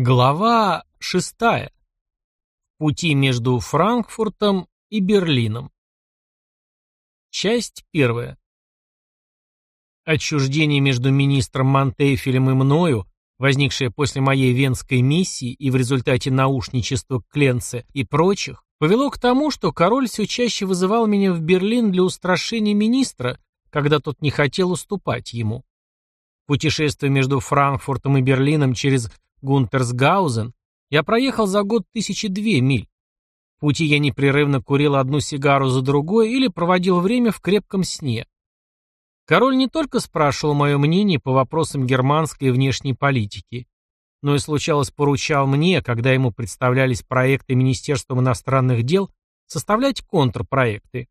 Глава шестая. Пути между Франкфуртом и Берлином. Часть первая. Отчуждение между министром Монтейфелем и мною, возникшее после моей венской миссии и в результате наушничества Кленце и прочих, повело к тому, что король все чаще вызывал меня в Берлин для устрашения министра, когда тот не хотел уступать ему. Путешествие между Франкфуртом и Берлином через Гунтерсгаузен я проехал за год тысячи две миль. В пути я непрерывно курил одну сигару за другой или проводил время в крепком сне. Король не только спрашивал мое мнение по вопросам германской внешней политики, но и случалось поручал мне, когда ему представлялись проекты Министерством иностранных дел, составлять контрпроекты.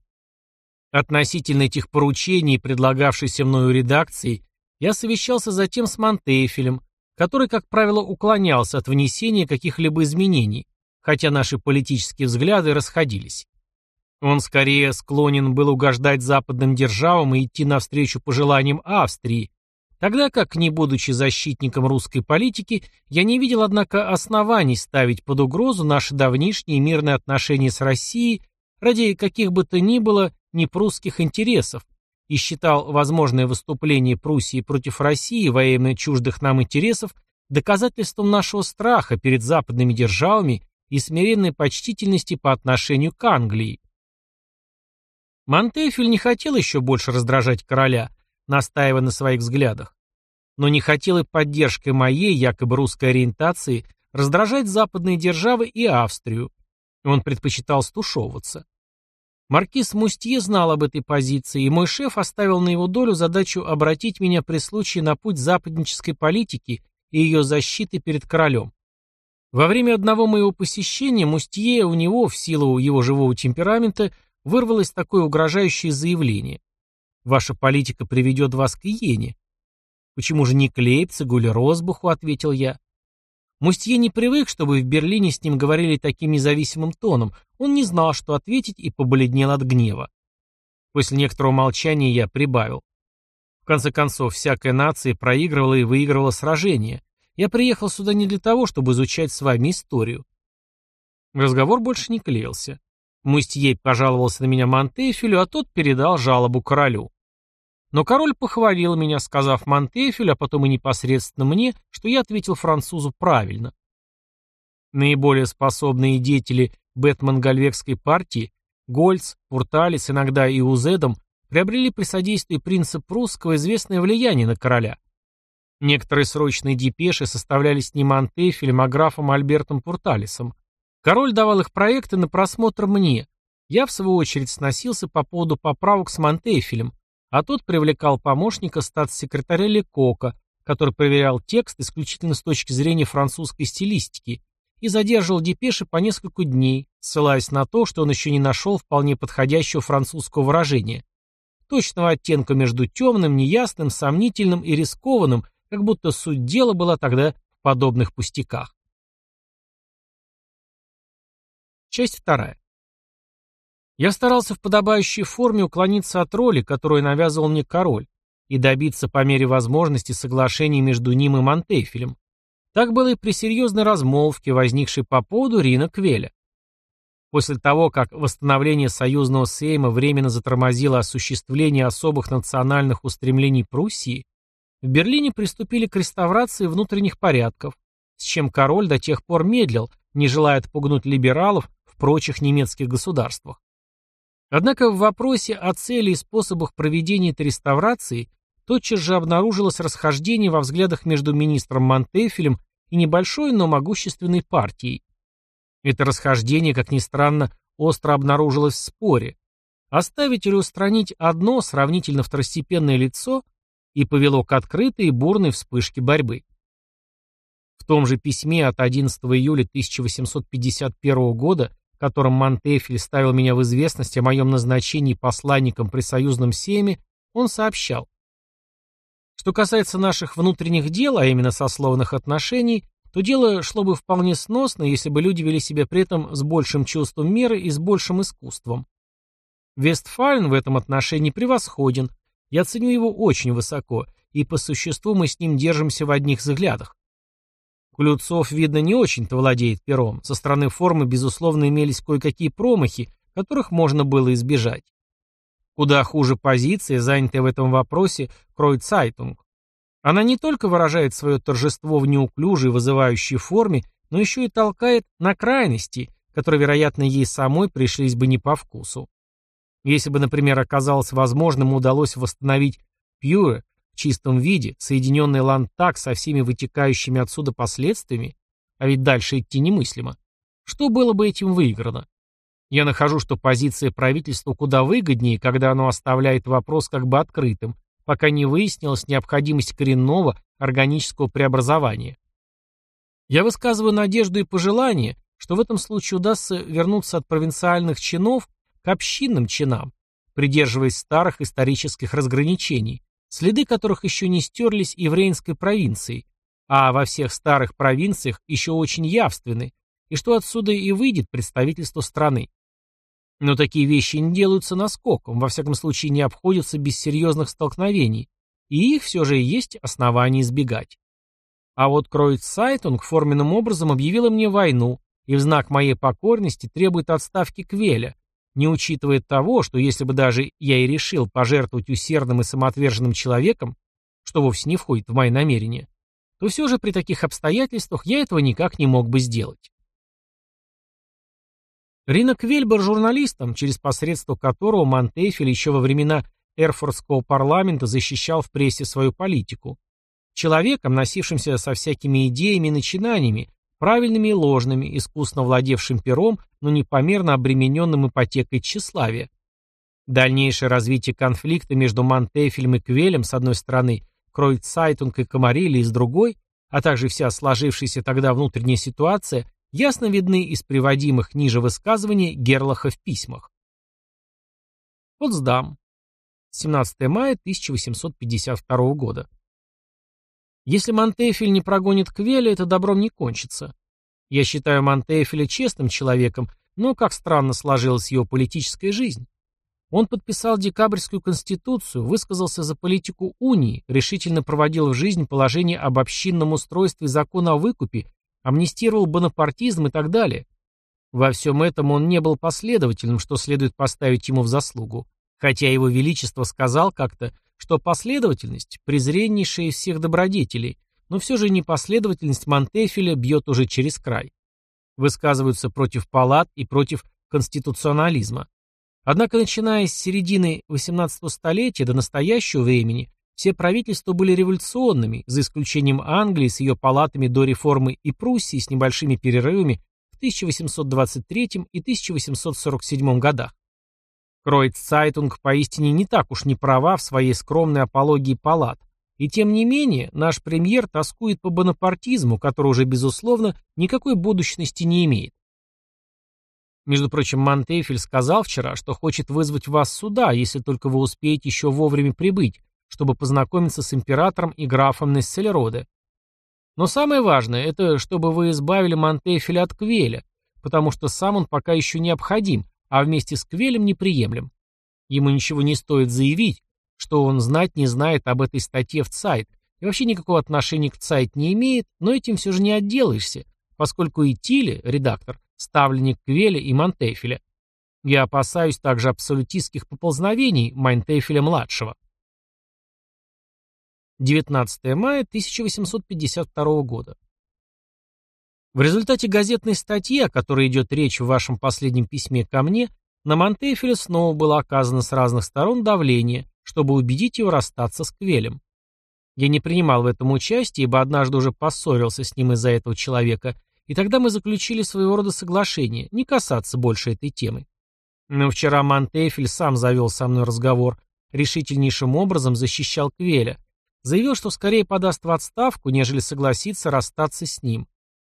Относительно этих поручений, предлагавшейся мною редакцией, я совещался затем с Монтейфелем, который, как правило, уклонялся от внесения каких-либо изменений, хотя наши политические взгляды расходились. Он скорее склонен был угождать западным державам и идти навстречу пожеланиям Австрии, тогда как, не будучи защитником русской политики, я не видел, однако, оснований ставить под угрозу наши давнишние мирные отношения с Россией ради каких бы то ни было непрусских интересов, и считал возможное выступление Пруссии против России во имя чуждых нам интересов доказательством нашего страха перед западными державами и смиренной почтительности по отношению к Англии. Монтефель не хотел еще больше раздражать короля, настаивая на своих взглядах, но не хотел и поддержкой моей, якобы русской ориентации, раздражать западные державы и Австрию. Он предпочитал стушевываться. Маркиз Мустье знал об этой позиции, и мой шеф оставил на его долю задачу обратить меня при случае на путь западнической политики и ее защиты перед королем. Во время одного моего посещения Мустье у него, в силу его живого темперамента, вырвалось такое угрожающее заявление. «Ваша политика приведет вас к иене». «Почему же не к Лейпцигу или Росбуху?» — ответил я. Мустье не привык, чтобы в Берлине с ним говорили таким независимым тоном. Он не знал, что ответить, и побледнел от гнева. После некоторого молчания я прибавил. В конце концов, всякая нация проигрывала и выигрывала сражения. Я приехал сюда не для того, чтобы изучать с вами историю. Разговор больше не клеился. Мустье пожаловался на меня Монтефелю, а тот передал жалобу королю. Но король похвалил меня, сказав Монтефелю, а потом и непосредственно мне, что я ответил французу правильно. Наиболее способные деятели Бэтман-Гальвекской партии, Гольц, Пурталис, иногда и Узедом, приобрели при содействии принца прусского известное влияние на короля. Некоторые срочные депеши составлялись не Монтефелем, а графом Альбертом Пурталисом. Король давал их проекты на просмотр мне. Я, в свою очередь, сносился по поводу поправок с Монтефелем, а тот привлекал помощника статс-секретаря Лекока, который проверял текст исключительно с точки зрения французской стилистики и задерживал депеши по несколько дней, ссылаясь на то, что он еще не нашел вполне подходящего французского выражения. Точного оттенка между темным, неясным, сомнительным и рискованным, как будто суть дела была тогда в подобных пустяках. Часть вторая. Я старался в подобающей форме уклониться от роли, которую навязывал мне король, и добиться по мере возможности соглашения между ним и Монтефелем. Так было и при серьезной размолвке, возникшей по поводу Рина Квеля. После того, как восстановление союзного сейма временно затормозило осуществление особых национальных устремлений Пруссии, в Берлине приступили к реставрации внутренних порядков, с чем король до тех пор медлил, не желая отпугнуть либералов в прочих немецких государствах. Однако в вопросе о цели и способах проведения этой реставрации тотчас же обнаружилось расхождение во взглядах между министром Монтефелем и небольшой, но могущественной партией. Это расхождение, как ни странно, остро обнаружилось в споре. Оставить или устранить одно сравнительно второстепенное лицо и повело к открытой и бурной вспышке борьбы. В том же письме от 11 июля 1851 года которым Монтефель ставил меня в известность о моем назначении посланником при союзном сейме, он сообщал. Что касается наших внутренних дел, а именно сословных отношений, то дело шло бы вполне сносно, если бы люди вели себя при этом с большим чувством меры и с большим искусством. Вестфален в этом отношении превосходен, я ценю его очень высоко, и по существу мы с ним держимся в одних взглядах. Клюцов, видно, не очень-то владеет пером. Со стороны формы, безусловно, имелись кое-какие промахи, которых можно было избежать. Куда хуже позиция, занятая в этом вопросе Кройццайтунг. Она не только выражает свое торжество в неуклюжей, вызывающей форме, но еще и толкает на крайности, которые, вероятно, ей самой пришлись бы не по вкусу. Если бы, например, оказалось возможным, удалось восстановить Пьюэ в чистом виде, соединенный лантак со всеми вытекающими отсюда последствиями, а ведь дальше идти немыслимо, что было бы этим выиграно? Я нахожу, что позиция правительства куда выгоднее, когда оно оставляет вопрос как бы открытым, пока не выяснилась необходимость коренного органического преобразования. Я высказываю надежду и пожелание, что в этом случае удастся вернуться от провинциальных чинов к общинным чинам, придерживаясь старых исторических разграничений, следы которых еще не стерлись и в Рейнской провинции, а во всех старых провинциях еще очень явственны, и что отсюда и выйдет представительство страны. Но такие вещи не делаются наскоком, во всяком случае не обходятся без серьезных столкновений, и их все же есть основания избегать. А вот Кройццайтунг форменным образом объявила мне войну и в знак моей покорности требует отставки Квеля, не учитывая того, что если бы даже я и решил пожертвовать усердным и самоотверженным человеком, что вовсе не входит в мои намерения, то все же при таких обстоятельствах я этого никак не мог бы сделать. Ринок Квель был журналистом, через посредство которого Монтейфель еще во времена Эрфордского парламента защищал в прессе свою политику. Человеком, носившимся со всякими идеями и начинаниями, правильными и ложными, искусно владевшим пером, но непомерно обремененным ипотекой тщеславия. Дальнейшее развитие конфликта между Мантейфелем и Квелем с одной стороны, Кройццайтунг и камарильей с другой, а также вся сложившаяся тогда внутренняя ситуация ясно видны из приводимых ниже высказываний Герлаха в письмах. Потсдам. 17 мая 1852 года. Если Монтефель не прогонит Квеля, это добром не кончится. Я считаю Монтефеля честным человеком, но как странно сложилась его политическая жизнь. Он подписал декабрьскую конституцию, высказался за политику унии, решительно проводил в жизнь положение об общинном устройстве закона о выкупе, амнистировал бонапартизм и так далее. Во всем этом он не был последовательным, что следует поставить ему в заслугу. Хотя его величество сказал как-то, что последовательность – презреннейшая из всех добродетелей, но все же непоследовательность Монтефеля бьет уже через край. Высказываются против палат и против конституционализма. Однако, начиная с середины XVIII столетия до настоящего времени, все правительства были революционными, за исключением Англии с ее палатами до реформы и Пруссии с небольшими перерывами в 1823 и 1847 годах. Кройццайтунг поистине не так уж не права в своей скромной апологии палат, и тем не менее наш премьер тоскует по бонапартизму, который уже, безусловно, никакой будущности не имеет. Между прочим, Мантейфель сказал вчера, что хочет вызвать вас сюда, если только вы успеете еще вовремя прибыть, чтобы познакомиться с императором и графом Нессельроде. Но самое важное, это чтобы вы избавили Мантейфеля от Квеля, потому что сам он пока еще необходим, а вместе с Квелем неприемлем. Ему ничего не стоит заявить, что он знать не знает об этой статье в ЦАЙТ и вообще никакого отношения к ЦАЙТ не имеет, но этим все же не отделаешься, поскольку и Тиле, редактор, ставленник Квеля и Монтефеля. Я опасаюсь также абсолютистских поползновений Монтефеля-младшего. 19 мая 1852 года. В результате газетной статьи, о которой идет речь в вашем последнем письме ко мне, на Монтефеля снова было оказано с разных сторон давление, чтобы убедить его расстаться с Квелем. Я не принимал в этом участие, ибо однажды уже поссорился с ним из-за этого человека, и тогда мы заключили своего рода соглашение, не касаться больше этой темы. Но вчера Монтефель сам завел со мной разговор, решительнейшим образом защищал Квеля, заявил, что скорее подаст в отставку, нежели согласится расстаться с ним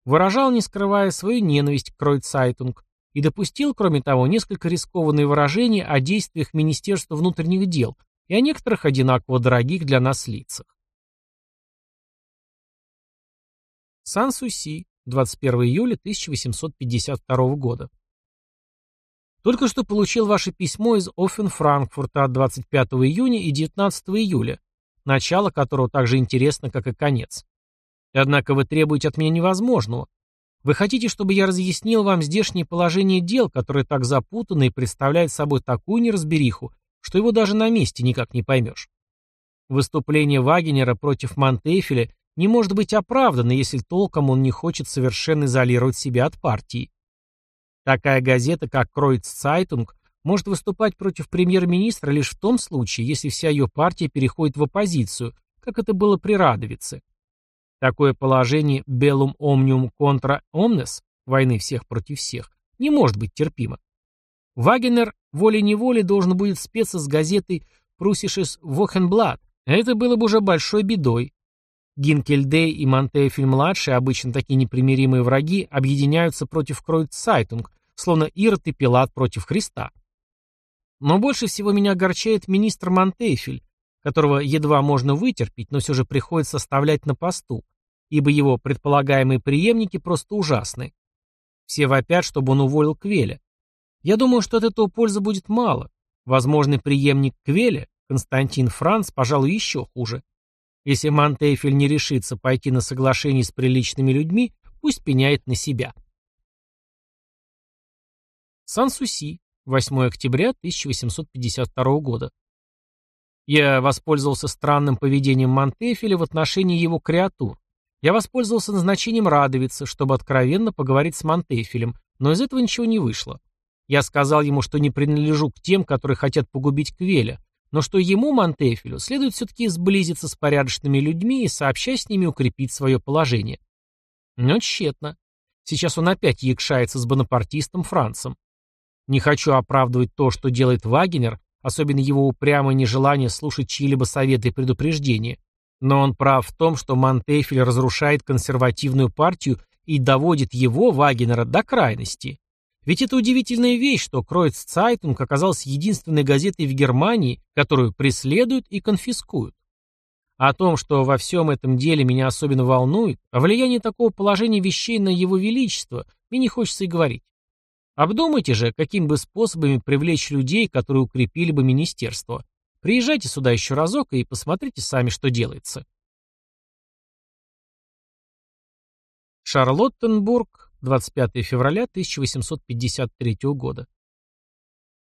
выражал, не скрывая свою ненависть к Кройццайтунг, и допустил, кроме того, несколько рискованные выражения о действиях Министерства внутренних дел и о некоторых одинаково дорогих для нас лицах. Сан-Суси, 21 июля 1852 года. Только что получил ваше письмо из Оффен-Франкфурта от 25 июня и 19 июля, начало которого так же интересно, как и конец. Однако вы требуете от меня невозможного. Вы хотите, чтобы я разъяснил вам здешнее положение дел, которое так запутано и представляет собой такую неразбериху, что его даже на месте никак не поймешь. Выступление Вагенера против Монтефеля не может быть оправдано, если толком он не хочет совершенно изолировать себя от партии. Такая газета, как Кройццайтунг, может выступать против премьер-министра лишь в том случае, если вся ее партия переходит в оппозицию, как это было при Радовице. Такое положение «bellum omnium contra omnes» войны всех против всех не может быть терпимо. Вагенер волей-неволей должен будет спеться с газетой «Пруссишес Вохенблатт». Это было бы уже большой бедой. Гинкельдей и Мантейфель-младший, обычно такие непримиримые враги, объединяются против Кройццайтунг, словно Ирод и Пилат против Христа. Но больше всего меня огорчает министр Монтефель, которого едва можно вытерпеть, но все же приходится оставлять на посту, ибо его предполагаемые преемники просто ужасны. Все вопят, чтобы он уволил Квеля. Я думаю, что от этого пользы будет мало. Возможный преемник Квеля, Константин Франц, пожалуй, еще хуже. Если Монтефель не решится пойти на соглашение с приличными людьми, пусть пеняет на себя. Сан-Суси, 8 октября 1852 года. Я воспользовался странным поведением Монтефеля в отношении его креатур. Я воспользовался назначением Радовица, чтобы откровенно поговорить с Монтефелем, но из этого ничего не вышло. Я сказал ему, что не принадлежу к тем, которые хотят погубить Квеля, но что ему, Монтефелю, следует все-таки сблизиться с порядочными людьми и сообща с ними укрепить свое положение. Но тщетно. Сейчас он опять якшается с бонапартистом Францем. Не хочу оправдывать то, что делает Вагенер, особенно его упрямое нежелание слушать чьи-либо советы и предупреждения. Но он прав в том, что Мантейфель разрушает консервативную партию и доводит его, Вагенера, до крайности. Ведь это удивительная вещь, что Кройццайтунг оказался единственной газетой в Германии, которую преследуют и конфискуют. О том, что во всем этом деле меня особенно волнует, о влиянии такого положения вещей на его величество, мне не хочется и говорить. Обдумайте же, каким бы способами привлечь людей, которые укрепили бы министерство. Приезжайте сюда еще разок и посмотрите сами, что делается. Шарлоттенбург, 25 февраля 1853 года.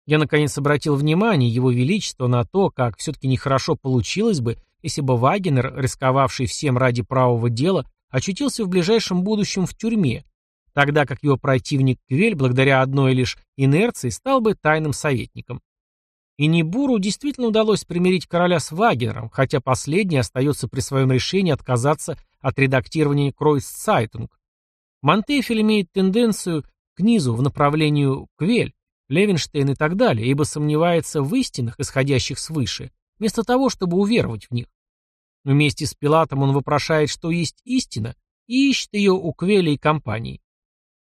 Я наконец обратил внимание Его Величества на то, как все-таки нехорошо получилось бы, если бы Вагенер, рисковавший всем ради правого дела, очутился в ближайшем будущем в тюрьме, тогда как его противник Квель, благодаря одной лишь инерции, стал бы тайным советником. И Нибуру действительно удалось примирить короля с Вагенером, хотя последний остается при своем решении отказаться от редактирования Кройццайтунг. Мантейфель имеет тенденцию к низу в направлении Квель, Левенштейн и так далее, ибо сомневается в истинах, исходящих свыше, вместо того, чтобы уверовать в них. Вместе с Пилатом он вопрошает, что есть истина, и ищет ее у Квеля и компании.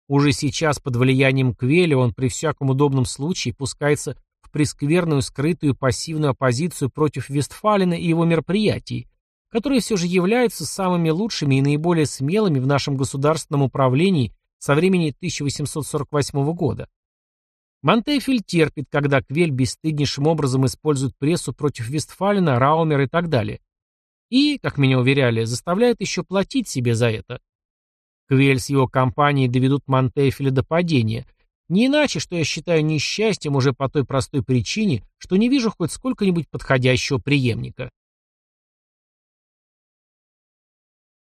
Уже сейчас под влиянием Квеля он при всяком удобном случае пускается в прескверную скрытую пассивную оппозицию против Вестфалина и его мероприятий, которые все же являются самыми лучшими и наиболее смелыми в нашем государственном управлении со времени 1848 года. Монтефель терпит, когда Квель бесстыднейшим образом использует прессу против Вестфалина, Раумера и так далее. И, как меня уверяли, заставляет еще платить себе за это. Квель с его компанией доведут Монтефеля до падения. Не иначе, что я считаю несчастьем уже по той простой причине, что не вижу хоть сколько-нибудь подходящего преемника.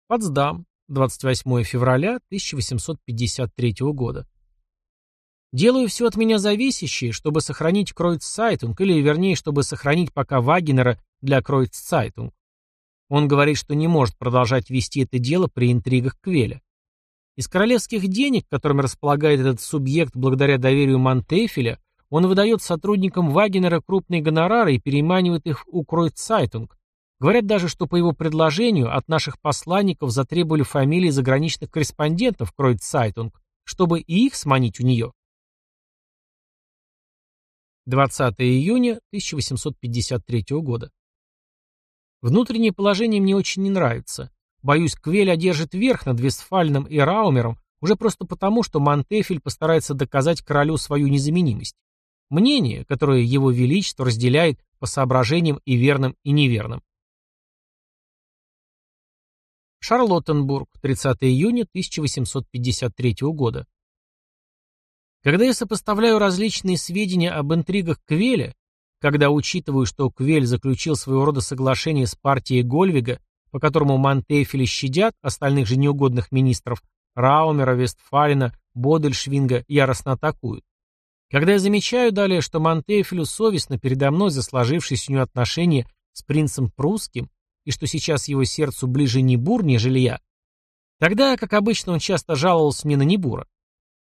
Потсдам, 28 февраля 1853 года. Делаю все от меня зависящее, чтобы сохранить Кройццайтунг, или, вернее, чтобы сохранить пока Вагенера для Кройццайтунг. Он говорит, что не может продолжать вести это дело при интригах Квеля. Из королевских денег, которыми располагает этот субъект благодаря доверию Мантейфеля, он выдает сотрудникам Вагенера крупные гонорары и переманивает их у Кройццайтунг. Говорят даже, что по его предложению от наших посланников затребовали фамилии заграничных корреспондентов Кройццайтунг, чтобы и их сманить у нее. 20 июня 1853 года. Внутреннее положение мне очень не нравится. Боюсь, Квель одержит верх над Вестфаленом и Раумером уже просто потому, что Мантейфель постарается доказать королю свою незаменимость. Мнение, которое его величество разделяет по соображениям и верным, и неверным. Шарлоттенбург, 30 июня 1853 года. Когда я сопоставляю различные сведения об интригах Квеля, когда учитываю, что Квель заключил своего рода соглашение с партией Гольвига, по которому Монтефеля щадят, остальных же неугодных министров Раумера, Вестфалина, Бодельшвинга яростно атакуют. Когда я замечаю далее, что Монтефелю совестно передо мной за сложившиеся у него отношения с принцем прусским, и что сейчас его сердцу ближе Небур, нежели я, тогда, как обычно, он часто жаловался мне на Небура.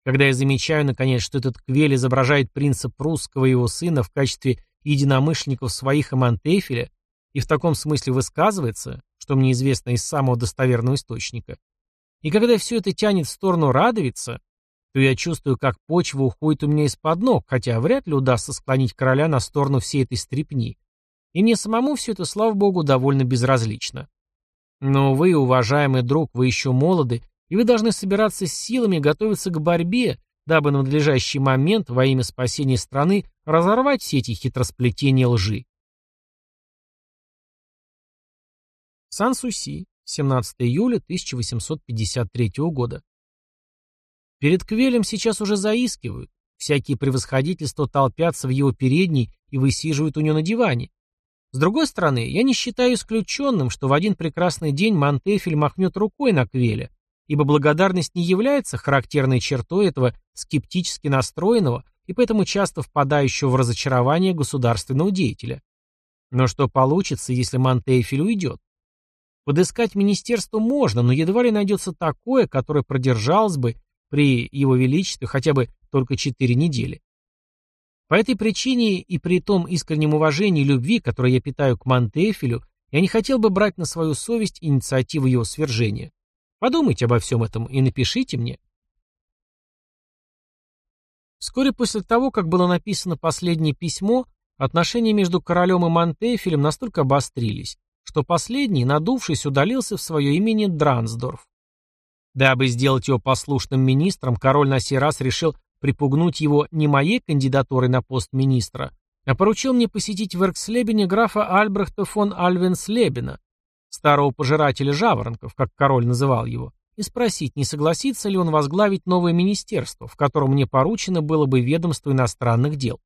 Когда я замечаю, наконец, что этот Квель изображает принца прусского и его сына в качестве единомышленников своих и Монтефеля, и в таком смысле высказывается, что мне известно из самого достоверного источника, и когда все это тянет в сторону Радовица, то я чувствую, как почва уходит у меня из-под ног, хотя вряд ли удастся склонить короля на сторону всей этой стрепни. И мне самому все это, слава богу, довольно безразлично. Но вы, уважаемый друг, вы еще молоды, и вы должны собираться с силами готовиться к борьбе, дабы на надлежащий момент во имя спасения страны разорвать все эти хитросплетения лжи. Сан-Суси, 17 июля 1853 года. Перед Квелем сейчас уже заискивают. Всякие превосходительства толпятся в его передней и высиживают у него на диване. С другой стороны, я не считаю исключенным, что в один прекрасный день Монтефель махнет рукой на Квеля, ибо благодарность не является характерной чертой этого скептически настроенного и поэтому часто впадающего в разочарование государственного деятеля. Но что получится, если Монтефель уйдет? Подыскать министерство можно, но едва ли найдется такое, которое продержалось бы при его величестве хотя бы только четыре недели. По этой причине и при том искреннем уважении и любви, которое я питаю к Монтефелю, я не хотел бы брать на свою совесть инициативу его свержения. Подумайте обо всем этом и напишите мне. Вскоре после того, как было написано последнее письмо, отношения между королем и Монтефелем настолько обострились, что последний, надувшись, удалился в свое имение Дрансдорф. Дабы сделать его послушным министром, король на сей раз решил припугнуть его не моей кандидатурой на пост министра, а поручил мне посетить в Эркслебене графа Альбрехта фон Альвенслебена, старого пожирателя жаворонков, как король называл его, и спросить, не согласится ли он возглавить новое министерство, в котором мне поручено было бы ведомство иностранных дел.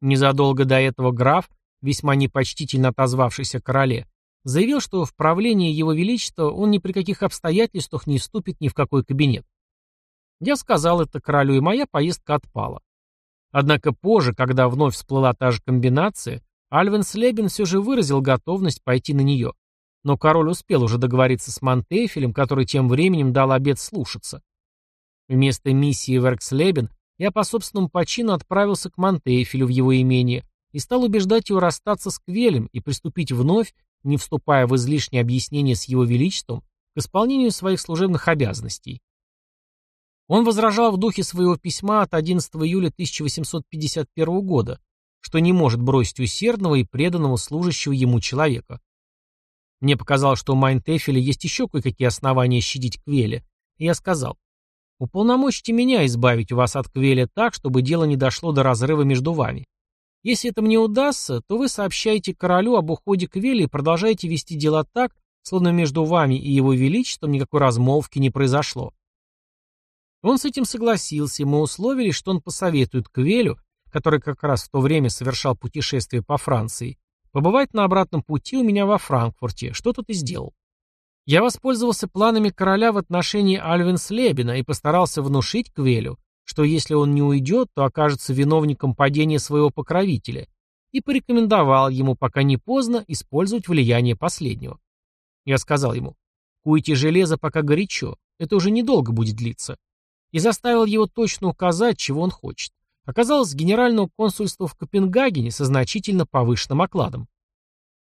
Незадолго до этого граф, весьма непочтительно отозвавшийся короле, заявил, что в правлении его величества он ни при каких обстоятельствах не вступит ни в какой кабинет. Я сказал это королю, и моя поездка отпала. Однако позже, когда вновь всплыла та же комбинация, Альвин Слебин все же выразил готовность пойти на нее. Но король успел уже договориться с Монтефелем, который тем временем дал обет слушаться. Вместо миссии в Эркслебен я по собственному почину отправился к Монтефелю в его имение и стал убеждать его расстаться с Квелем и приступить вновь, не вступая в излишнее объяснение с его величеством, к исполнению своих служебных обязанностей. Он возражал в духе своего письма от 11 июля 1851 года, что не может бросить усердного и преданного служащего ему человека. Мне показалось, что у Майнтефеля есть еще кое-какие основания щадить Квеля, и я сказал, «Уполномочьте меня избавить вас от Квеля так, чтобы дело не дошло до разрыва между вами. Если это мне удастся, то вы сообщаете королю об уходе Квеля и продолжаете вести дела так, словно между вами и его величеством никакой размолвки не произошло. Он с этим согласился, и мы условились, что он посоветует Квелю, который как раз в то время совершал путешествие по Франции, побывать на обратном пути у меня во Франкфурте, что тут и сделал. Я воспользовался планами короля в отношении Альвенслебена и постарался внушить Квелю, что если он не уйдет, то окажется виновником падения своего покровителя, и порекомендовал ему, пока не поздно, использовать влияние последнего. Я сказал ему, куйте железо, пока горячо, это уже недолго будет длиться и заставил его точно указать, чего он хочет. Оказалось, генерального консульства в Копенгагене со значительно повышенным окладом.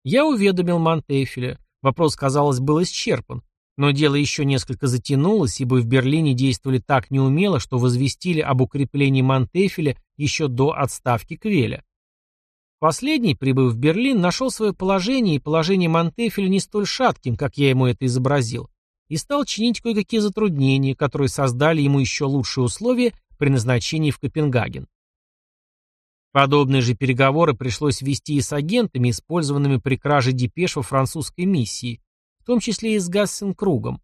Я уведомил Монтефеля. Вопрос, казалось, был исчерпан. Но дело еще несколько затянулось, ибо в Берлине действовали так неумело, что возвестили об укреплении Монтефеля еще до отставки Квеля. Последний, прибыв в Берлин, нашел свое положение, и положение Монтефеля не столь шатким, как я ему это изобразил, и стал чинить кое-какие затруднения, которые создали ему еще лучшие условия при назначении в Копенгаген. Подобные же переговоры пришлось вести и с агентами, использованными при краже депеш во французской миссии, в том числе и с Гассенкругом.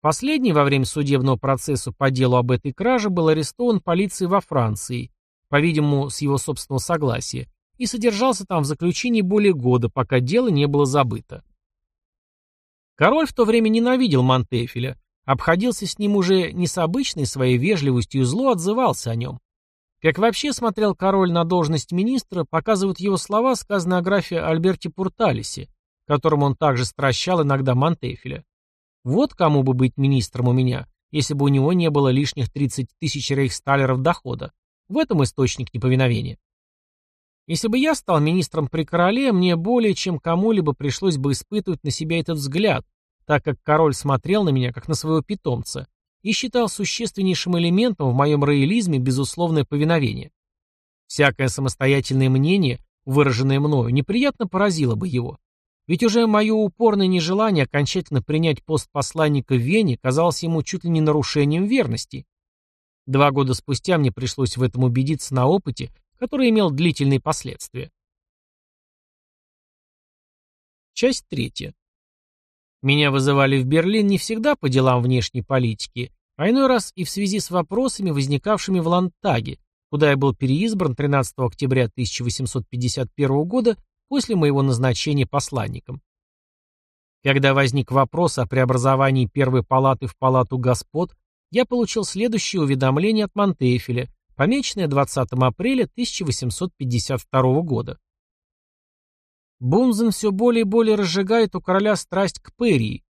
Последний во время судебного процесса по делу об этой краже был арестован полицией во Франции, по-видимому, с его собственного согласия, и содержался там в заключении более года, пока дело не было забыто. Король в то время ненавидел Монтефеля, обходился с ним уже не с обычной своей вежливостью и зло отзывался о нем. Как вообще смотрел король на должность министра, показывают его слова, сказанные о графе Альберте Пурталисе, которому он также стращал иногда Монтефеля. Вот кому бы быть министром у меня, если бы у него не было лишних 30 тысяч рейхсталеров дохода. В этом источник неповиновения. Если бы я стал министром при короле, мне более чем кому-либо пришлось бы испытывать на себя этот взгляд, так как король смотрел на меня как на своего питомца и считал существеннейшим элементом в моем роялизме безусловное повиновение. Всякое самостоятельное мнение, выраженное мною, неприятно поразило бы его. Ведь уже мое упорное нежелание окончательно принять пост посланника в Вене казалось ему чуть ли не нарушением верности. Два года спустя мне пришлось в этом убедиться на опыте, который имел длительные последствия. Часть третья. Меня вызывали в Берлин не всегда по делам внешней политики, а иной раз и в связи с вопросами, возникавшими в Ландтаге, куда я был переизбран 13 октября 1851 года после моего назначения посланником. Когда возник вопрос о преобразовании первой палаты в палату господ, я получил следующее уведомление от Монтефеля, помеченное 20 апреля 1852 года. Бунзен все более и более разжигает у короля страсть к Перии.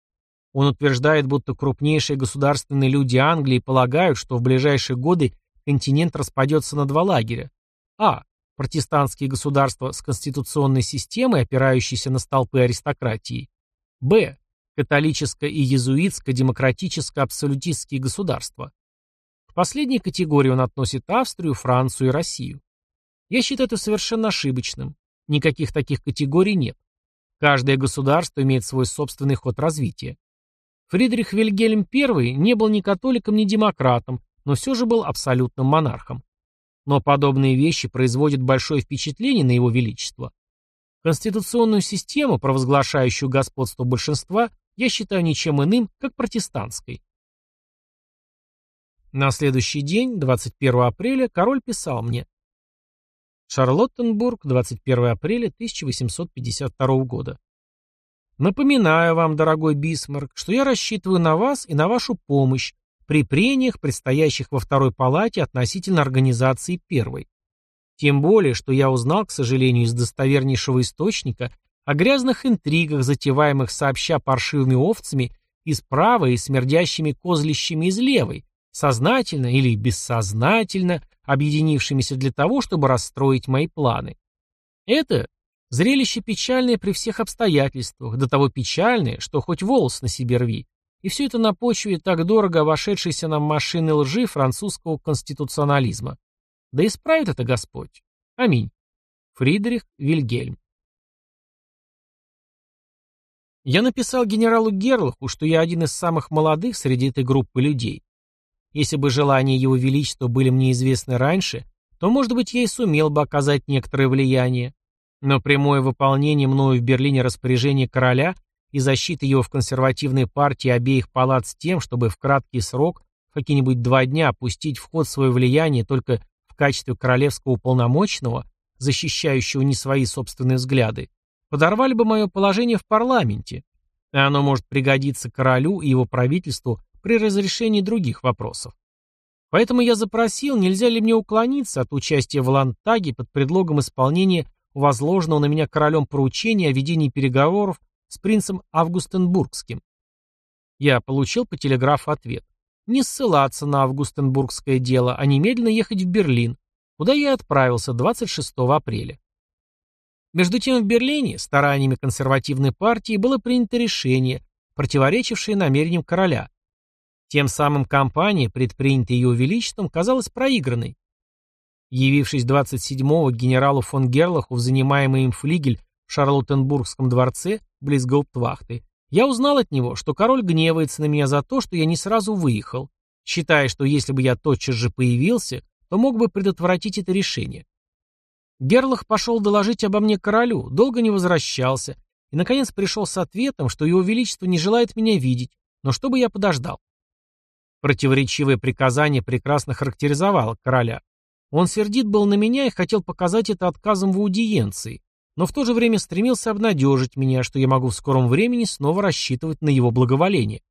Он утверждает, будто крупнейшие государственные люди Англии полагают, что в ближайшие годы континент распадется на два лагеря. А протестантские государства с конституционной системой, опирающиеся на столпы аристократии. Б. Католическое и езуитско-демократическо-абсолютистские государства. К последней категории он относит Австрию, Францию и Россию. Я считаю это совершенно ошибочным. Никаких таких категорий нет. Каждое государство имеет свой собственный ход развития. Фридрих Вильгельм I не был ни католиком, ни демократом, но все же был абсолютным монархом. Но подобные вещи производят большое впечатление на его величество. Конституционную систему, провозглашающую господство большинства, я считаю ничем иным, как протестантской. На следующий день, 21 апреля, король писал мне. Шарлоттенбург, 21 апреля 1852 года. Напоминаю вам, дорогой Бисмарк, что я рассчитываю на вас и на вашу помощь при прениях, предстоящих во второй палате относительно организации первой. Тем более, что я узнал, к сожалению, из достовернейшего источника о грязных интригах, затеваемых сообща паршивыми овцами из правой и смердящими козлищами из левой, сознательно или бессознательно объединившимися для того, чтобы расстроить мои планы. Это зрелище печальное при всех обстоятельствах, до того печальное, что хоть волос на себе рви, и все это на почве так дорого вошедшейся нам машины лжи французского конституционализма. Да исправит это Господь. Аминь. Фридрих Вильгельм. Я написал генералу Герлаху, что я один из самых молодых среди этой группы людей. Если бы желания его величества были мне известны раньше, то, может быть, я и сумел бы оказать некоторое влияние. Но прямое выполнение мною в Берлине распоряжения короля и защита его в консервативной партии обеих палат с тем, чтобы в краткий срок, в какие-нибудь два дня, опустить в ход свое влияние только в качестве королевского уполномоченного, защищающего не свои собственные взгляды, подорвали бы мое положение в парламенте, и оно может пригодиться королю и его правительству при разрешении других вопросов. Поэтому я запросил, нельзя ли мне уклониться от участия в Ландтаге под предлогом исполнения возложенного на меня королем поручения о ведении переговоров с принцем Августенбургским. Я получил по телеграфу ответ. Не ссылаться на Августенбургское дело, а немедленно ехать в Берлин, куда я отправился 26 апреля. Между тем в Берлине стараниями консервативной партии было принято решение, противоречившее намерениям короля. Тем самым кампания, предпринятая ее величеством, казалась проигранной. Явившись 27-го к генералу фон Герлаху в занимаемый им флигель в Шарлоттенбургском дворце, близ Гауптвахты, я узнал от него, что король гневается на меня за то, что я не сразу выехал, считая, что если бы я тотчас же появился, то мог бы предотвратить это решение. Герлах пошел доложить обо мне королю, долго не возвращался, и, наконец, пришел с ответом, что его величество не желает меня видеть, но чтобы я подождал. Противоречивое приказание прекрасно характеризовало короля. Он сердит был на меня и хотел показать это отказом в аудиенции, но в то же время стремился обнадежить меня, что я могу в скором времени снова рассчитывать на его благоволение.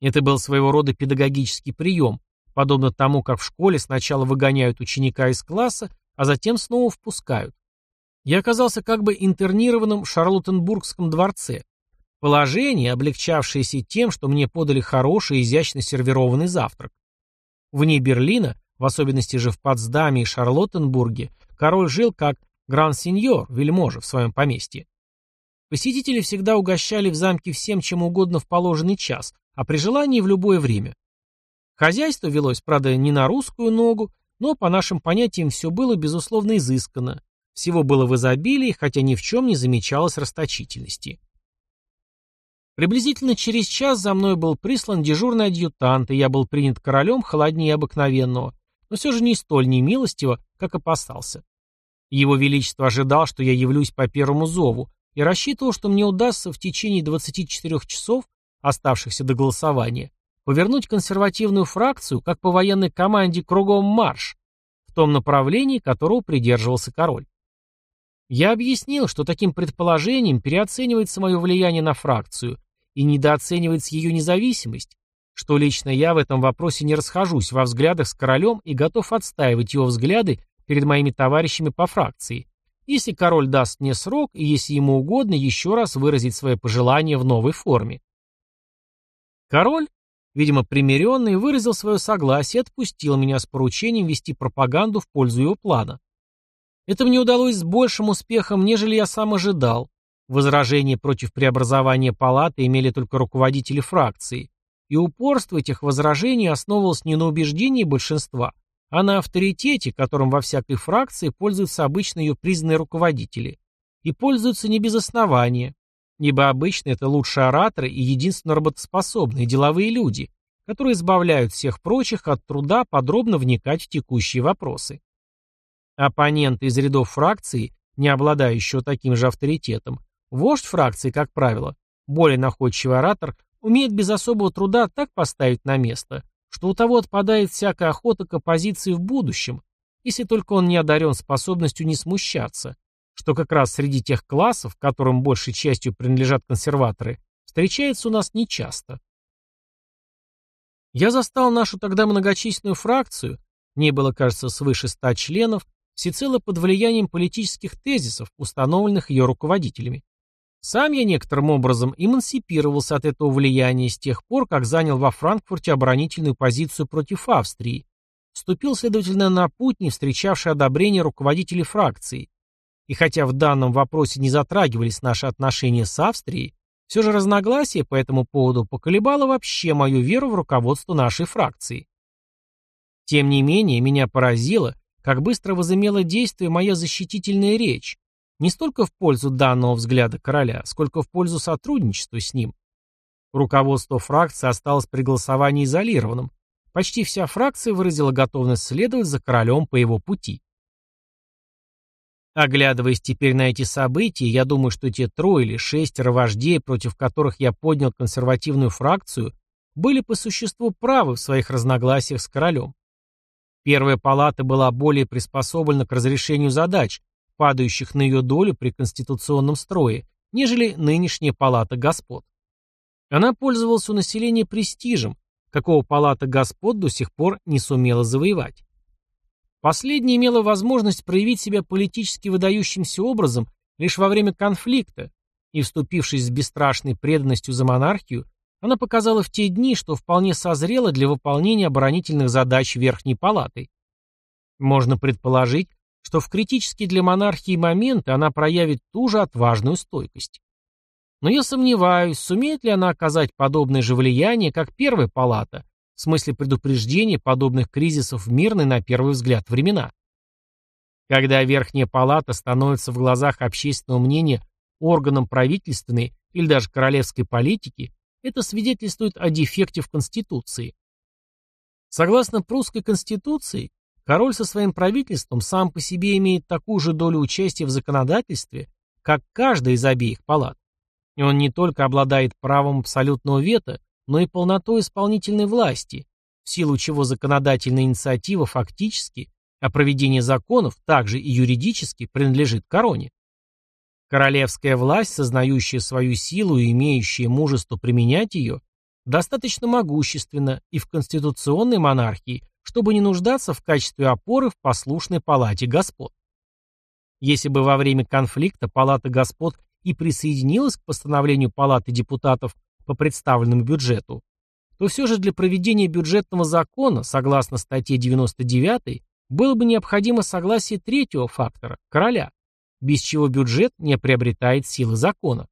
Это был своего рода педагогический прием, подобно тому, как в школе сначала выгоняют ученика из класса, а затем снова впускают. Я оказался как бы интернированным в Шарлоттенбургском дворце. Положение, облегчавшееся тем, что мне подали хороший, изящно сервированный завтрак. Вне Берлина, в особенности же в Потсдаме и Шарлоттенбурге, король жил как гран-сеньор, вельможа в своем поместье. Посетители всегда угощали в замке всем, чем угодно в положенный час, а при желании в любое время. Хозяйство велось, правда, не на русскую ногу, но по нашим понятиям все было, безусловно, изысканно. Всего было в изобилии, хотя ни в чем не замечалось расточительности. Приблизительно через час за мной был прислан дежурный адъютант, и я был принят королем холоднее обыкновенного, но все же не столь немилостиво, как опасался. Его Величество ожидал, что я явлюсь по первому зову, и рассчитывал, что мне удастся в течение 24 часов, оставшихся до голосования, повернуть консервативную фракцию, как по военной команде, кругом марш, в том направлении, которого придерживался король. Я объяснил, что таким предположением переоценивается мое влияние на фракцию и недооценивается ее независимость, что лично я в этом вопросе не расхожусь во взглядах с королем и готов отстаивать его взгляды перед моими товарищами по фракции, если король даст мне срок и если ему угодно еще раз выразить свои пожелания в новой форме. Король, видимо примиренный, выразил свое согласие и отпустил меня с поручением вести пропаганду в пользу его плана. Это мне удалось с большим успехом, нежели я сам ожидал. Возражения против преобразования палаты имели только руководители фракции, и упорство этих возражений основывалось не на убеждении большинства, а на авторитете, которым во всякой фракции пользуются обычно ее признанные руководители. И пользуются не без основания, ибо обычно это лучшие ораторы и единственно работоспособные деловые люди, которые избавляют всех прочих от труда подробно вникать в текущие вопросы. Оппоненты из рядов фракции, не обладающего таким же авторитетом, вождь фракции, как правило, более находчивый оратор, умеет без особого труда так поставить на место, что у того отпадает всякая охота к оппозиции в будущем, если только он не одарен способностью не смущаться, что как раз среди тех классов, которым большей частью принадлежат консерваторы, встречается у нас нечасто. Я застал нашу тогда многочисленную фракцию, не было, кажется, свыше ста членов, всецело под влиянием политических тезисов, установленных ее руководителями. Сам я некоторым образом эмансипировался от этого влияния с тех пор, как занял во Франкфурте оборонительную позицию против Австрии, вступил, следовательно, на путь, не встречавший одобрения руководителей фракции. И хотя в данном вопросе не затрагивались наши отношения с Австрией, все же разногласие по этому поводу поколебало вообще мою веру в руководство нашей фракции. Тем не менее, меня поразило, как быстро возымела действие моя защитительная речь, не столько в пользу данного взгляда короля, сколько в пользу сотрудничества с ним. Руководство фракции осталось при голосовании изолированным. Почти вся фракция выразила готовность следовать за королем по его пути. Оглядываясь теперь на эти события, я думаю, что те трое или шестеро вождей, против которых я поднял консервативную фракцию, были по существу правы в своих разногласиях с королем. Первая палата была более приспособлена к разрешению задач, падающих на ее долю при конституционном строе, нежели нынешняя палата господ. Она пользовалась у населения престижем, какого палата господ до сих пор не сумела завоевать. Последняя имела возможность проявить себя политически выдающимся образом лишь во время конфликта, и, вступившись с бесстрашной преданностью за монархию, она показала в те дни, что вполне созрела для выполнения оборонительных задач Верхней Палаты. Можно предположить, что в критические для монархии моменты она проявит ту же отважную стойкость. Но я сомневаюсь, сумеет ли она оказать подобное же влияние, как Первая палата, в смысле предупреждения подобных кризисов в мирные, на первый взгляд, времена. Когда Верхняя палата становится в глазах общественного мнения органом правительственной или даже королевской политики, это свидетельствует о дефекте в Конституции. Согласно прусской Конституции, Король со своим правительством сам по себе имеет такую же долю участия в законодательстве, как каждая из обеих палат. И он не только обладает правом абсолютного вето, но и полнотой исполнительной власти, в силу чего законодательная инициатива фактически, а проведение законов также и юридически принадлежит короне. Королевская власть, сознающая свою силу и имеющая мужество применять ее, достаточно могущественна и в конституционной монархии, чтобы не нуждаться в качестве опоры в послушной палате господ. Если бы во время конфликта палата господ и присоединилась к постановлению палаты депутатов по представленному бюджету, то все же для проведения бюджетного закона, согласно статье 99, было бы необходимо согласие третьего фактора – короля, без чего бюджет не приобретает силы закона.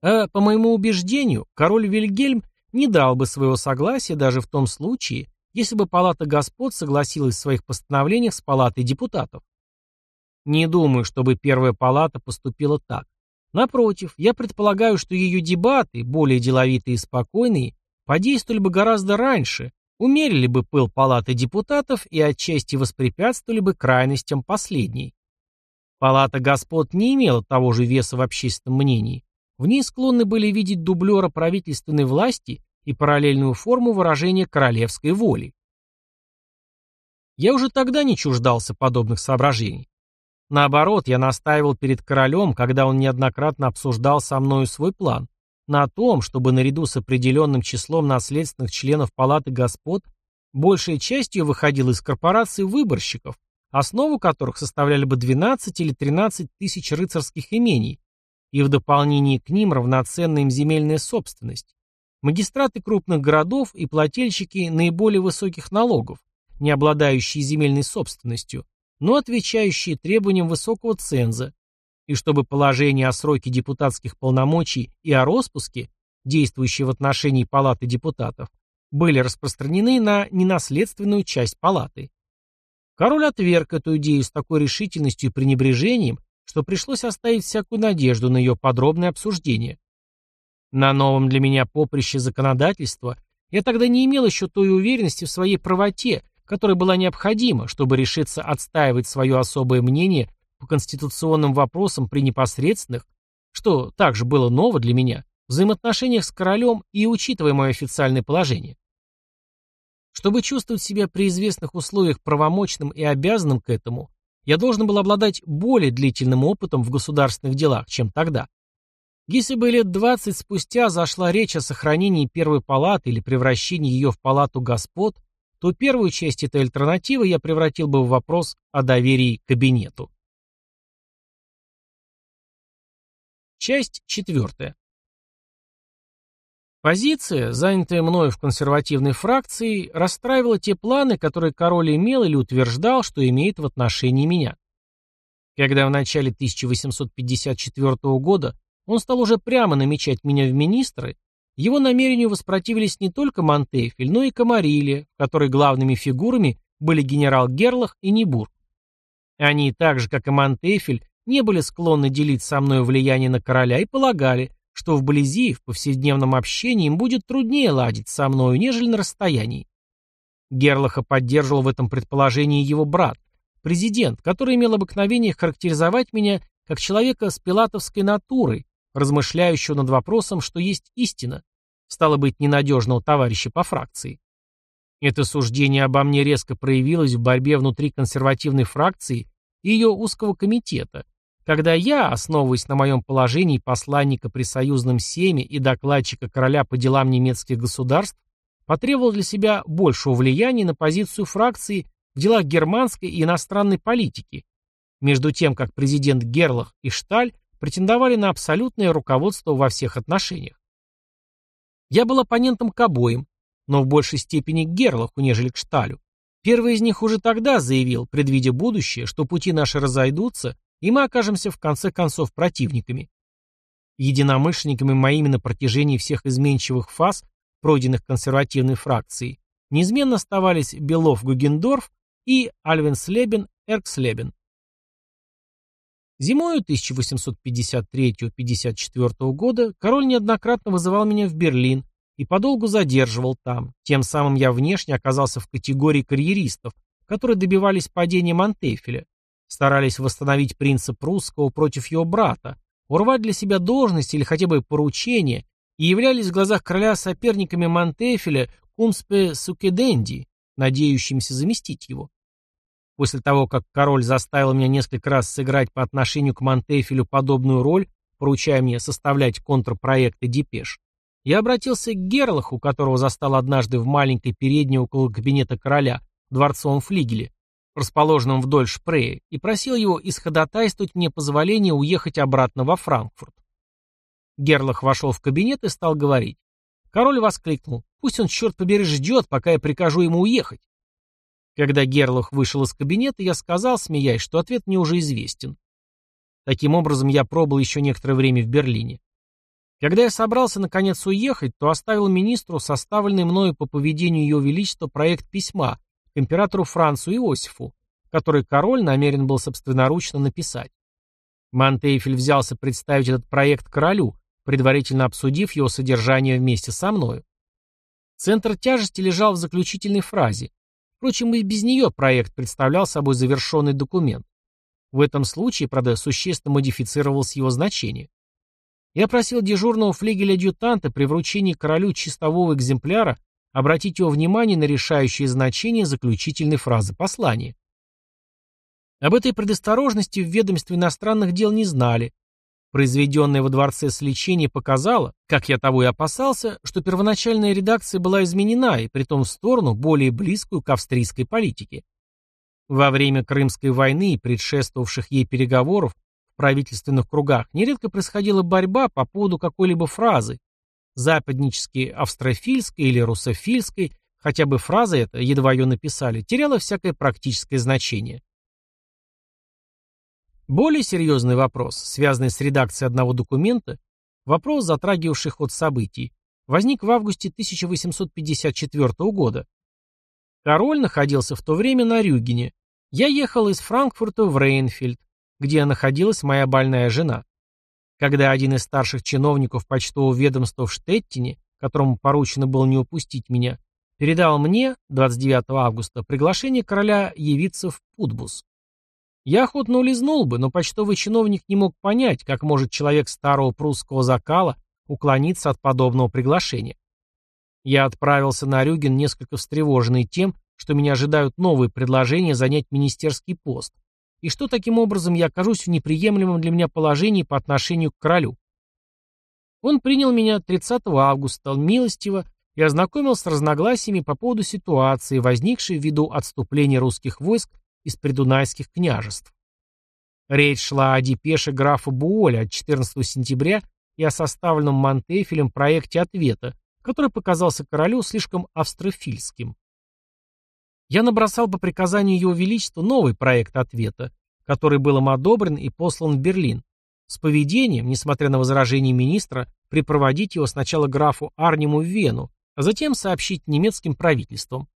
А, по моему убеждению, король Вильгельм не дал бы своего согласия даже в том случае, если бы Палата господ согласилась в своих постановлениях с Палатой депутатов. Не думаю, чтобы Первая Палата поступила так. Напротив, я предполагаю, что ее дебаты, более деловитые и спокойные, подействовали бы гораздо раньше, умерили бы пыл палаты депутатов и отчасти воспрепятствовали бы крайностям последней. Палата господ не имела того же веса в общественном мнении. В ней склонны были видеть дублера правительственной власти и параллельную форму выражения королевской воли. Я уже тогда не чуждался подобных соображений. Наоборот, я настаивал перед королем, когда он неоднократно обсуждал со мною свой план, на том, чтобы наряду с определенным числом наследственных членов Палаты Господ большая часть ее выходила из корпораций выборщиков, основу которых составляли бы 12 или 13 тысяч рыцарских имений, и в дополнение к ним равноценная им земельная собственность, магистраты крупных городов и плательщики наиболее высоких налогов, не обладающие земельной собственностью, но отвечающие требованиям высокого ценза, и чтобы положение о сроке депутатских полномочий и о распуске, действующие в отношении палаты депутатов, были распространены на ненаследственную часть палаты. Король отверг эту идею с такой решительностью и пренебрежением, что пришлось оставить всякую надежду на ее подробное обсуждение. На новом для меня поприще законодательства я тогда не имел еще той уверенности в своей правоте, которая была необходима, чтобы решиться отстаивать свое особое мнение по конституционным вопросам при непосредственных, что также было ново для меня, взаимоотношениях с королем и учитывая мое официальное положение. Чтобы чувствовать себя при известных условиях правомочным и обязанным к этому, я должен был обладать более длительным опытом в государственных делах, чем тогда. Если бы лет 20 спустя зашла речь о сохранении первой палаты или превращении ее в палату господ, то первую часть этой альтернативы я превратил бы в вопрос о доверии кабинету. Часть четвертая. Позиция, занятая мною в консервативной фракции, расстраивала те планы, которые король имел или утверждал, что имеет в отношении меня. Когда в начале 1854 года он стал уже прямо намечать меня в министры, его намерению воспротивились не только Монтефель, но и Камарилия, в которой главными фигурами были генерал Герлах и Небур. Они, так же как и Монтефель, не были склонны делить со мной влияние на короля и полагали, что вблизи, в повседневном общении им будет труднее ладить со мною, нежели на расстоянии. Герлаха поддерживал в этом предположении его брат, президент, который имел обыкновение характеризовать меня как человека с пилатовской натурой, размышляющего над вопросом, что есть истина, стало быть, ненадежного товарища по фракции. Это суждение обо мне резко проявилось в борьбе внутри консервативной фракции и ее узкого комитета, когда я, основываясь на моем положении посланника при союзном семе и докладчика короля по делам немецких государств, потребовал для себя большего влияния на позицию фракции в делах германской и иностранной политики, между тем как президент Герлах и Шталь претендовали на абсолютное руководство во всех отношениях. Я был оппонентом к обоим, но в большей степени к Герлаху, нежели к Шталю. Первый из них уже тогда заявил, предвидя будущее, что пути наши разойдутся, и мы окажемся в конце концов противниками. Единомышленниками моими на протяжении всех изменчивых фаз, пройденных консервативной фракцией, неизменно оставались Белов-Гугендорф и Альвенслебен-Эркслебен. Зимою 1853-54 года король неоднократно вызывал меня в Берлин и подолгу задерживал там, тем самым я внешне оказался в категории карьеристов, которые добивались падения Монтефеля, старались восстановить принцип русского против его брата, урвать для себя должность или хотя бы поручение, и являлись в глазах короля соперниками Монтефеля Кумспе Сукеденди, надеющимися заместить его. После того, как король заставил меня несколько раз сыграть по отношению к Монтефелю подобную роль, поручая мне составлять контрпроекты депеш, я обратился к Герлаху, которого застал однажды в маленькой передней около кабинета короля, в дворцовом флигеле, расположенном вдоль Шпрея, и просил его исходатайствовать мне позволение уехать обратно во Франкфурт. Герлах вошел в кабинет и стал говорить. Король воскликнул. «Пусть он, черт побери, ждет, пока я прикажу ему уехать». Когда Герлах вышел из кабинета, я сказал, смеясь, что ответ мне уже известен. Таким образом, я пробыл еще некоторое время в Берлине. Когда я собрался наконец уехать, то оставил министру составленный мною по поведению Ее Величества проект письма к императору Францу Иосифу, который король намерен был собственноручно написать. Монтейфель взялся представить этот проект королю, предварительно обсудив его содержание вместе со мною. Центр тяжести лежал в заключительной фразе. Впрочем, и без нее проект представлял собой завершенный документ. В этом случае, правда, существенно модифицировалось его значение. Я просил дежурного флигеля-адъютанта при вручении королю чистового экземпляра обратить его внимание на решающее значение заключительной фразы послания. Об этой предосторожности в ведомстве иностранных дел не знали, Произведенное во дворце сличение показало, как я того и опасался, что первоначальная редакция была изменена, и притом в сторону, более близкую к австрийской политике. Во время Крымской войны и предшествовавших ей переговоров в правительственных кругах нередко происходила борьба по поводу какой-либо фразы, западнически австрофильской или русофильской, хотя бы фраза эта, едва ее написали, теряла всякое практическое значение. Более серьезный вопрос, связанный с редакцией одного документа, вопрос, затрагивавший ход событий, возник в августе 1854 года. Король находился в то время на Рюгене. Я ехал из Франкфурта в Рейнфельд, где находилась моя больная жена. Когда один из старших чиновников почтового ведомства в Штеттине, которому поручено было не упустить меня, передал мне, 29 августа, приглашение короля явиться в Путбус. Я охотно улизнул бы, но почтовый чиновник не мог понять, как может человек старого прусского закала уклониться от подобного приглашения. Я отправился на Рюген несколько встревоженный тем, что меня ожидают новые предложения занять министерский пост, и что таким образом я окажусь в неприемлемом для меня положении по отношению к королю. Он принял меня 30 августа милостиво и ознакомил с разногласиями по поводу ситуации, возникшей ввиду отступления русских войск из придунайских княжеств. Речь шла о депеше графа Буоля от 14 сентября и о составленном Монтефелем проекте ответа, который показался королю слишком австрофильским. Я набросал по приказанию Его Величества новый проект ответа, который был им одобрен и послан в Берлин, с поведением, несмотря на возражения министра, припроводить его сначала графу Арниму в Вену, а затем сообщить немецким правительствам.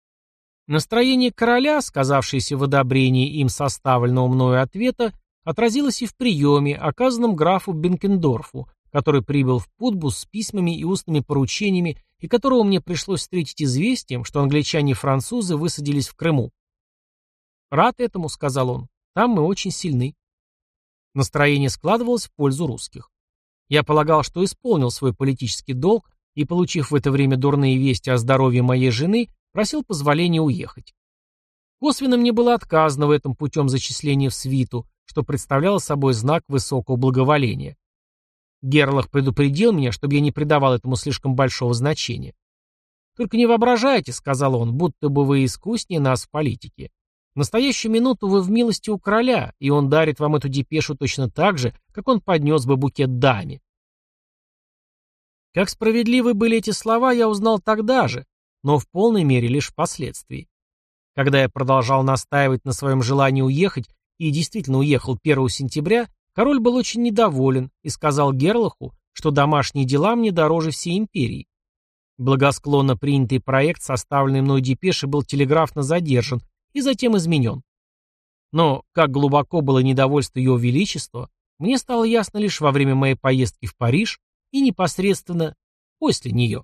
Настроение короля, сказавшееся в одобрении им составленного мною ответа, отразилось и в приеме, оказанном графу Бенкендорфу, который прибыл в Путбус с письмами и устными поручениями, и которого мне пришлось встретить известием, что англичане и французы высадились в Крыму. «Рад этому», — сказал он, — «там мы очень сильны». Настроение складывалось в пользу русских. Я полагал, что исполнил свой политический долг, и, получив в это время дурные вести о здоровье моей жены, Просил позволения уехать. Косвенно мне было отказано в этом путем зачисления в свиту, что представляло собой знак высокого благоволения. Герлах предупредил меня, чтобы я не придавал этому слишком большого значения. «Только не воображайте», — сказал он, — «будто бы вы искуснее нас в политике. В настоящую минуту вы в милости у короля, и он дарит вам эту депешу точно так же, как он поднес бы букет даме». Как справедливы были эти слова, я узнал тогда же, но в полной мере лишь впоследствии. Когда я продолжал настаивать на своем желании уехать, и действительно уехал 1 сентября, король был очень недоволен и сказал Герлаху, что домашние дела мне дороже всей империи. Благосклонно принятый проект, составленный мной депеши, был телеграфно задержан и затем изменен. Но, как глубоко было недовольство его величества, мне стало ясно лишь во время моей поездки в Париж и непосредственно после нее.